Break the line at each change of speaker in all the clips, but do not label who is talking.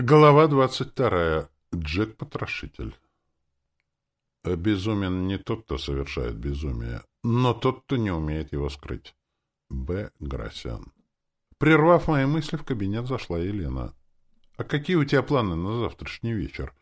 Глава двадцать вторая. Джек-потрошитель. Безумен не тот, кто совершает безумие, но тот, кто не умеет его скрыть. Б. Грасян. Прервав мои мысли, в кабинет зашла Елена. «А какие у тебя планы на завтрашний вечер?»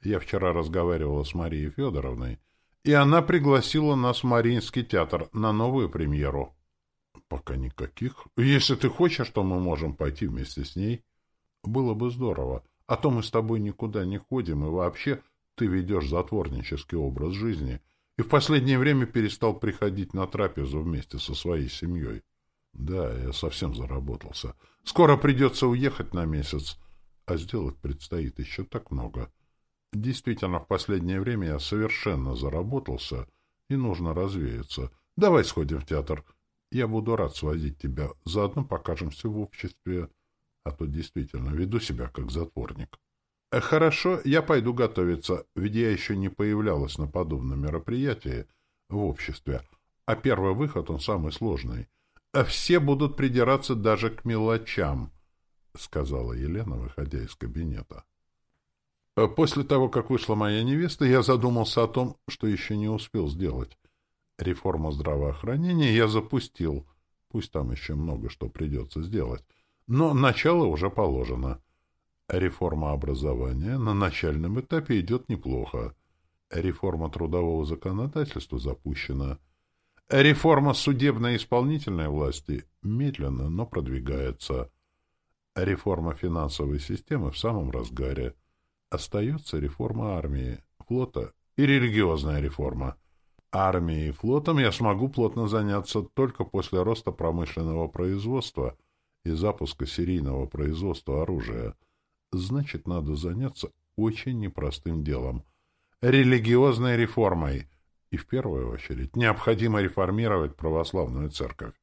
Я вчера разговаривала с Марией Федоровной, и она пригласила нас в Мариинский театр на новую премьеру. «Пока никаких. Если ты хочешь, то мы можем пойти вместе с ней». Было бы здорово. А то мы с тобой никуда не ходим, и вообще ты ведешь затворнический образ жизни, и в последнее время перестал приходить на трапезу вместе со своей семьей. Да, я совсем заработался. Скоро придется уехать на месяц, а сделать предстоит еще так много. Действительно, в последнее время я совершенно заработался, и нужно развеяться. Давай сходим в театр. Я буду рад свозить тебя. Заодно покажемся в обществе а то действительно веду себя как затворник. Э, хорошо, я пойду готовиться, ведь я еще не появлялась на подобном мероприятии в обществе, а первый выход, он самый сложный. Э, все будут придираться даже к мелочам, — сказала Елена, выходя из кабинета. Э, после того, как вышла моя невеста, я задумался о том, что еще не успел сделать. Реформу здравоохранения я запустил, пусть там еще много что придется сделать. Но начало уже положено. Реформа образования на начальном этапе идет неплохо. Реформа трудового законодательства запущена. Реформа судебной и исполнительной власти медленно, но продвигается. Реформа финансовой системы в самом разгаре. Остается реформа армии, флота и религиозная реформа. Армией и флотом я смогу плотно заняться только после роста промышленного производства – и запуска серийного производства оружия, значит, надо заняться очень непростым делом — религиозной реформой, и в первую очередь необходимо реформировать православную церковь.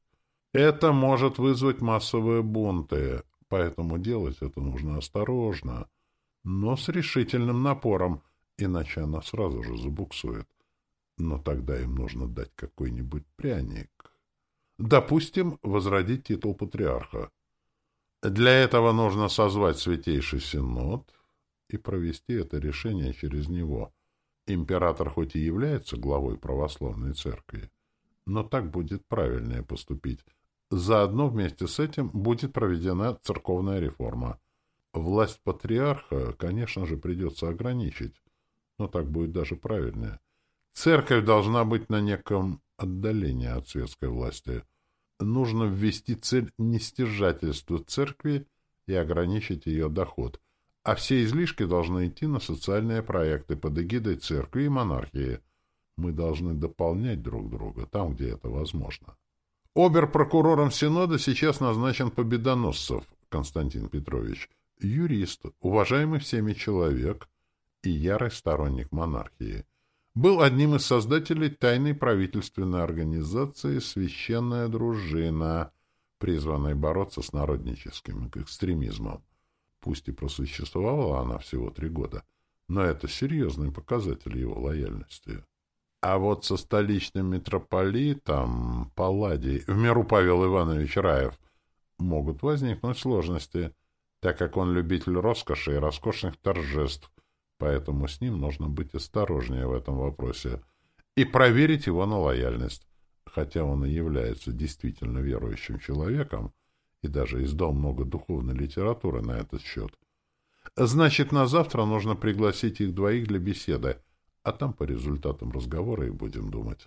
Это может вызвать массовые бунты, поэтому делать это нужно осторожно, но с решительным напором, иначе она сразу же забуксует. Но тогда им нужно дать какой-нибудь пряник. Допустим, возродить титул патриарха. Для этого нужно созвать Святейший Синод и провести это решение через него. Император хоть и является главой православной церкви, но так будет правильнее поступить. Заодно вместе с этим будет проведена церковная реформа. Власть патриарха, конечно же, придется ограничить, но так будет даже правильнее. Церковь должна быть на неком отдалении от светской власти. Нужно ввести цель нестяжательства церкви и ограничить ее доход, а все излишки должны идти на социальные проекты под эгидой церкви и монархии. Мы должны дополнять друг друга там, где это возможно. Обер-прокурором Синода сейчас назначен Победоносцев Константин Петрович, юрист, уважаемый всеми человек и ярый сторонник монархии был одним из создателей тайной правительственной организации «Священная дружина», призванной бороться с народническим экстремизмом. Пусть и просуществовала она всего три года, но это серьезный показатель его лояльности. А вот со столичным митрополитом Палладий, в меру Павел Иванович Раев, могут возникнуть сложности, так как он любитель роскоши и роскошных торжеств, Поэтому с ним нужно быть осторожнее в этом вопросе и проверить его на лояльность, хотя он и является действительно верующим человеком и даже издал много духовной литературы на этот счет. Значит, на завтра нужно пригласить их двоих для беседы, а там по результатам разговора и будем думать.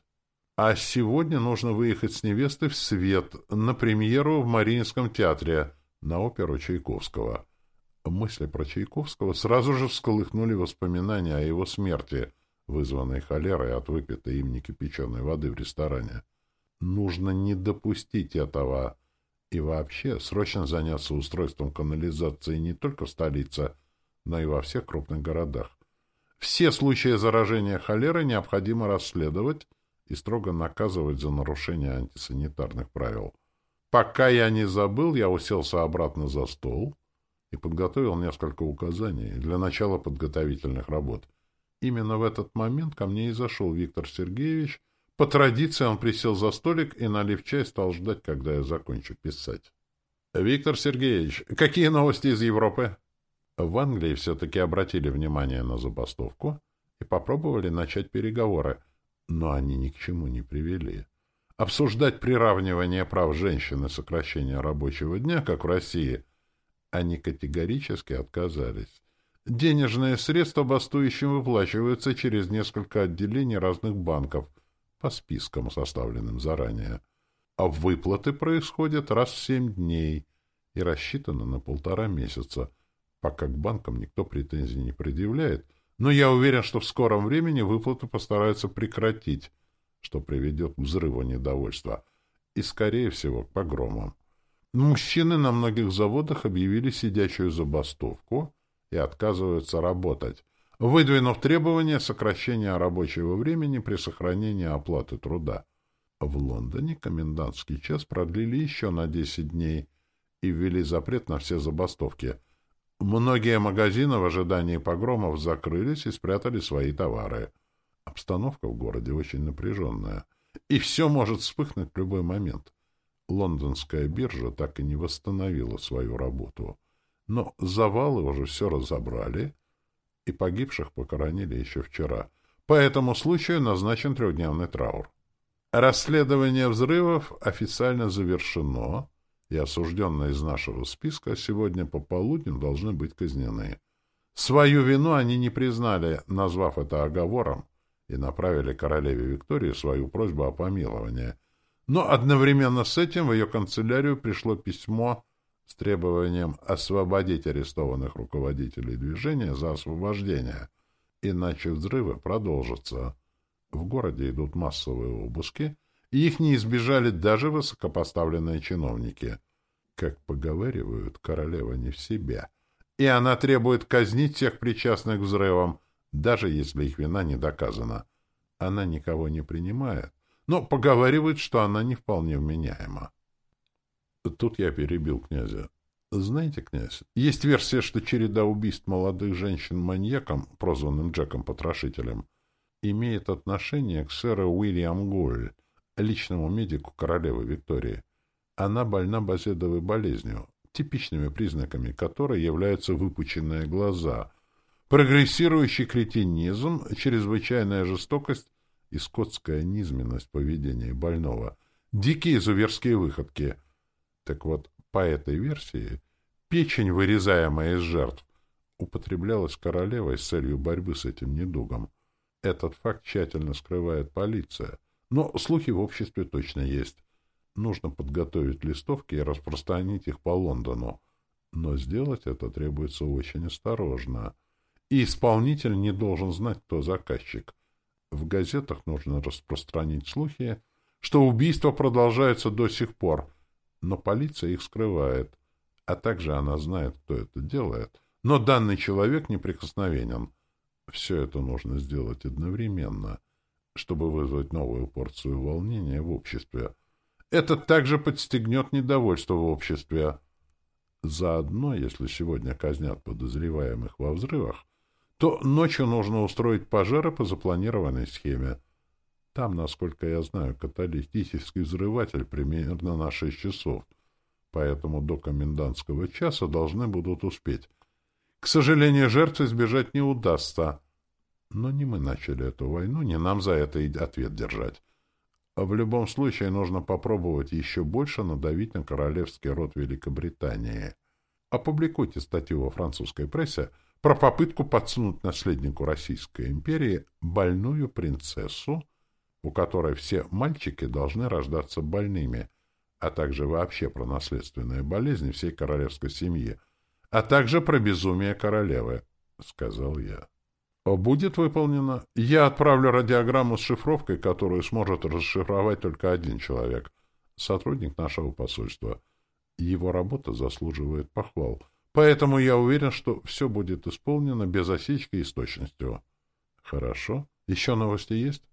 А сегодня нужно выехать с невестой в свет на премьеру в Мариинском театре на оперу Чайковского — Мысли про Чайковского сразу же всколыхнули воспоминания о его смерти, вызванной холерой от выпитой им некипяченой воды в ресторане. Нужно не допустить этого. И вообще срочно заняться устройством канализации не только в столице, но и во всех крупных городах. Все случаи заражения холерой необходимо расследовать и строго наказывать за нарушение антисанитарных правил. Пока я не забыл, я уселся обратно за стол — и подготовил несколько указаний для начала подготовительных работ. Именно в этот момент ко мне и зашел Виктор Сергеевич. По традиции он присел за столик и, налив чай, стал ждать, когда я закончу писать. — Виктор Сергеевич, какие новости из Европы? В Англии все-таки обратили внимание на забастовку и попробовали начать переговоры, но они ни к чему не привели. Обсуждать приравнивание прав женщин и сокращение рабочего дня, как в России, они категорически отказались. Денежные средства бастующим выплачиваются через несколько отделений разных банков по спискам, составленным заранее. А выплаты происходят раз в семь дней и рассчитаны на полтора месяца, пока к банкам никто претензий не предъявляет. Но я уверен, что в скором времени выплаты постараются прекратить, что приведет к взрыву недовольства и, скорее всего, к погромам. Мужчины на многих заводах объявили сидячую забастовку — и отказываются работать, выдвинув требование сокращения рабочего времени при сохранении оплаты труда. В Лондоне комендантский час продлили еще на 10 дней и ввели запрет на все забастовки. Многие магазины в ожидании погромов закрылись и спрятали свои товары. Обстановка в городе очень напряженная, и все может вспыхнуть в любой момент. Лондонская биржа так и не восстановила свою работу. Но завалы уже все разобрали, и погибших похоронили еще вчера. По этому случаю назначен трехдневный траур. Расследование взрывов официально завершено, и осужденные из нашего списка сегодня по полудню должны быть казнены. Свою вину они не признали, назвав это оговором, и направили королеве Виктории свою просьбу о помиловании. Но одновременно с этим в ее канцелярию пришло письмо с требованием освободить арестованных руководителей движения за освобождение, иначе взрывы продолжатся. В городе идут массовые обыски, и их не избежали даже высокопоставленные чиновники. Как поговаривают, королева не в себе, и она требует казнить всех причастных к взрывам, даже если их вина не доказана. Она никого не принимает, но поговаривают, что она не вполне вменяема. Тут я перебил князя. Знаете, князь, есть версия, что череда убийств молодых женщин маньяком, прозванным Джеком-потрошителем, имеет отношение к сэру Уильям Гуль, личному медику королевы Виктории. Она больна базедовой болезнью, типичными признаками которой являются выпученные глаза, прогрессирующий кретинизм, чрезвычайная жестокость и скотская низменность поведения больного, дикие зуверские выходки — так вот, по этой версии, печень, вырезаемая из жертв, употреблялась королевой с целью борьбы с этим недугом. Этот факт тщательно скрывает полиция, но слухи в обществе точно есть. Нужно подготовить листовки и распространить их по Лондону. Но сделать это требуется очень осторожно. И исполнитель не должен знать, кто заказчик. В газетах нужно распространить слухи, что убийства продолжаются до сих пор — но полиция их скрывает, а также она знает, кто это делает. Но данный человек неприкосновенен. Все это нужно сделать одновременно, чтобы вызвать новую порцию волнения в обществе. Это также подстегнет недовольство в обществе. Заодно, если сегодня казнят подозреваемых во взрывах, то ночью нужно устроить пожары по запланированной схеме. Там, насколько я знаю, каталитический взрыватель примерно на шесть часов, поэтому до комендантского часа должны будут успеть. К сожалению, жертв избежать не удастся. Но не мы начали эту войну, не нам за это и ответ держать. А в любом случае нужно попробовать еще больше надавить на королевский род Великобритании. Опубликуйте статью во французской прессе про попытку подсунуть наследнику Российской империи больную принцессу, у которой все мальчики должны рождаться больными, а также вообще про наследственные болезни всей королевской семьи, а также про безумие королевы, — сказал я. Будет выполнено. Я отправлю радиограмму с шифровкой, которую сможет расшифровать только один человек, сотрудник нашего посольства. Его работа заслуживает похвал. Поэтому я уверен, что все будет исполнено без осечки и с точностью. Хорошо. Еще новости есть?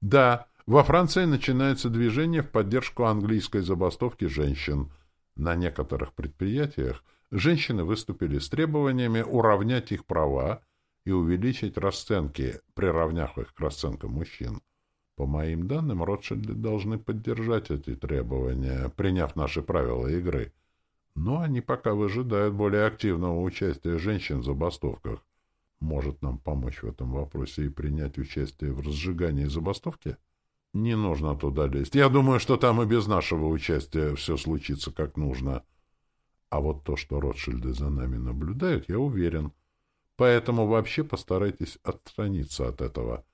Да, во Франции начинается движение в поддержку английской забастовки женщин. На некоторых предприятиях женщины выступили с требованиями уравнять их права и увеличить расценки, приравняв их к расценкам мужчин. По моим данным, Ротшильды должны поддержать эти требования, приняв наши правила игры. Но они пока выжидают более активного участия женщин в забастовках. Может нам помочь в этом вопросе и принять участие в разжигании забастовки? Не нужно туда лезть. Я думаю, что там и без нашего участия все случится как нужно. А вот то, что Ротшильды за нами наблюдают, я уверен. Поэтому вообще постарайтесь отстраниться от этого.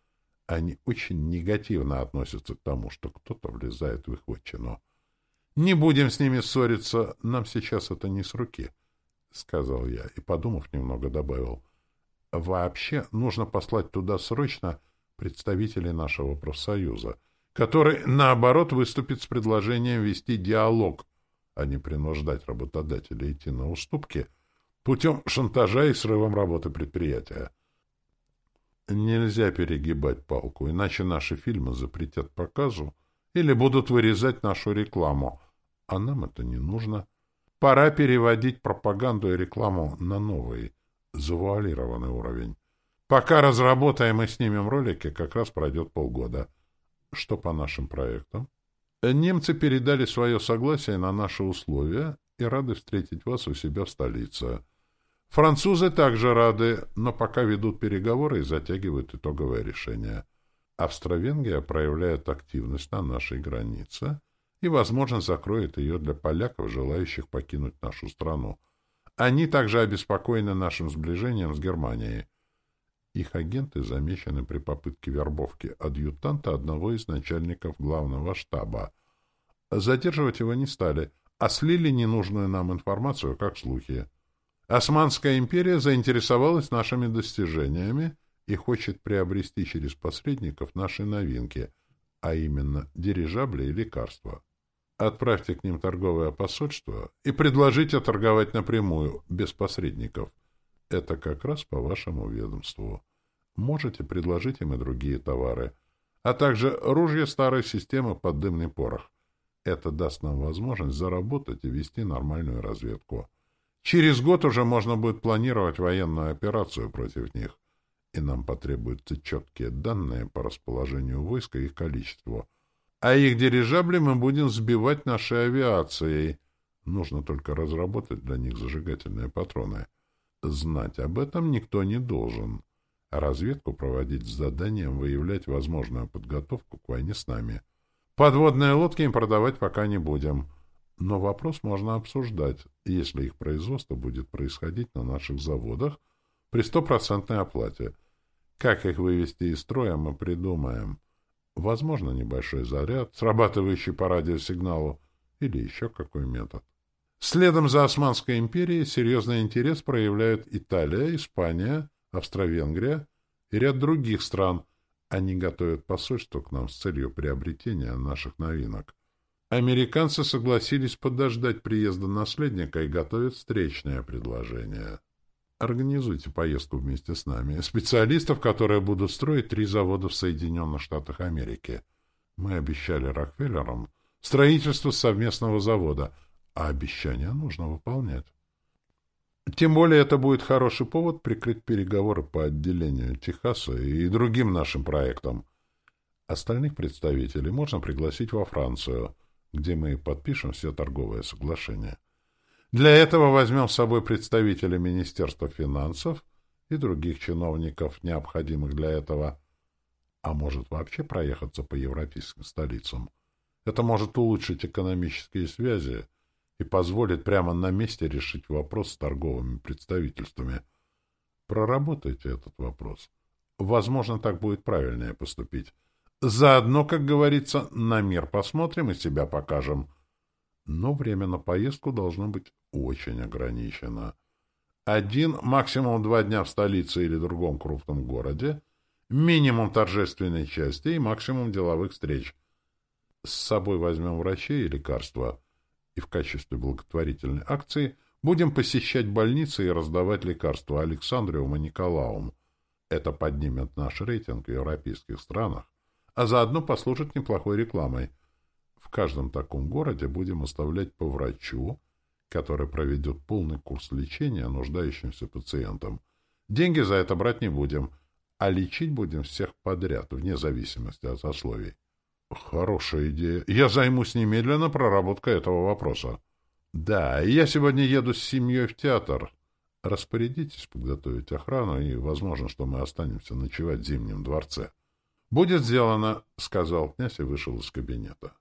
Они очень негативно относятся к тому, что кто-то влезает в их отчину. Не будем с ними ссориться, нам сейчас это не с руки, — сказал я и, подумав немного, добавил. Вообще нужно послать туда срочно представителей нашего профсоюза, который, наоборот, выступит с предложением вести диалог, а не принуждать работодателя идти на уступки путем шантажа и срывом работы предприятия. Нельзя перегибать палку, иначе наши фильмы запретят показу или будут вырезать нашу рекламу, а нам это не нужно. Пора переводить пропаганду и рекламу на новый, завуалированный уровень. Пока разработаем и снимем ролики, как раз пройдет полгода. Что по нашим проектам? Немцы передали свое согласие на наши условия и рады встретить вас у себя в столице. Французы также рады, но пока ведут переговоры и затягивают итоговое решение. Австро-Венгрия проявляет активность на нашей границе и, возможно, закроет ее для поляков, желающих покинуть нашу страну. Они также обеспокоены нашим сближением с Германией. Их агенты замечены при попытке вербовки адъютанта одного из начальников главного штаба. Задерживать его не стали, а слили ненужную нам информацию, как слухи. Османская империя заинтересовалась нашими достижениями и хочет приобрести через посредников наши новинки, а именно дирижабли и лекарства. Отправьте к ним торговое посольство и предложите торговать напрямую, без посредников. Это как раз по вашему ведомству. Можете предложить им и другие товары, а также ружья старой системы под дымный порох. Это даст нам возможность заработать и вести нормальную разведку. Через год уже можно будет планировать военную операцию против них, и нам потребуются четкие данные по расположению войска и их количеству — а их дирижабли мы будем сбивать нашей авиацией. Нужно только разработать для них зажигательные патроны. Знать об этом никто не должен. Разведку проводить с заданием выявлять возможную подготовку к войне с нами. Подводные лодки им продавать пока не будем. Но вопрос можно обсуждать, если их производство будет происходить на наших заводах при стопроцентной оплате. Как их вывести из строя, мы придумаем. Возможно, небольшой заряд, срабатывающий по радиосигналу, или еще какой метод. Следом за Османской империей серьезный интерес проявляют Италия, Испания, Австро-Венгрия и ряд других стран. Они готовят посольство к нам с целью приобретения наших новинок. Американцы согласились подождать приезда наследника и готовят встречное предложение. Организуйте поездку вместе с нами. Специалистов, которые будут строить три завода в Соединенных Штатах Америки. Мы обещали Рокфеллерам строительство совместного завода, а обещания нужно выполнять. Тем более это будет хороший повод прикрыть переговоры по отделению Техаса и другим нашим проектам. Остальных представителей можно пригласить во Францию, где мы подпишем все торговые соглашения. Для этого возьмем с собой представителя Министерства финансов и других чиновников, необходимых для этого. А может вообще проехаться по европейским столицам. Это может улучшить экономические связи и позволит прямо на месте решить вопрос с торговыми представительствами. Проработайте этот вопрос. Возможно, так будет правильнее поступить. Заодно, как говорится, на мир посмотрим и себя покажем. Но время на поездку должно быть очень ограничено. Один, максимум два дня в столице или другом крупном городе, минимум торжественной части и максимум деловых встреч. С собой возьмем врачей и лекарства, и в качестве благотворительной акции будем посещать больницы и раздавать лекарства Александриум и Николаум. Это поднимет наш рейтинг в европейских странах, а заодно послужит неплохой рекламой. В каждом таком городе будем оставлять по врачу, который проведет полный курс лечения нуждающимся пациентам. Деньги за это брать не будем, а лечить будем всех подряд, вне зависимости от сословий. Хорошая идея. Я займусь немедленно проработкой этого вопроса. Да, я сегодня еду с семьей в театр. Распорядитесь подготовить охрану, и возможно, что мы останемся ночевать в Зимнем дворце. — Будет сделано, — сказал князь и вышел из кабинета.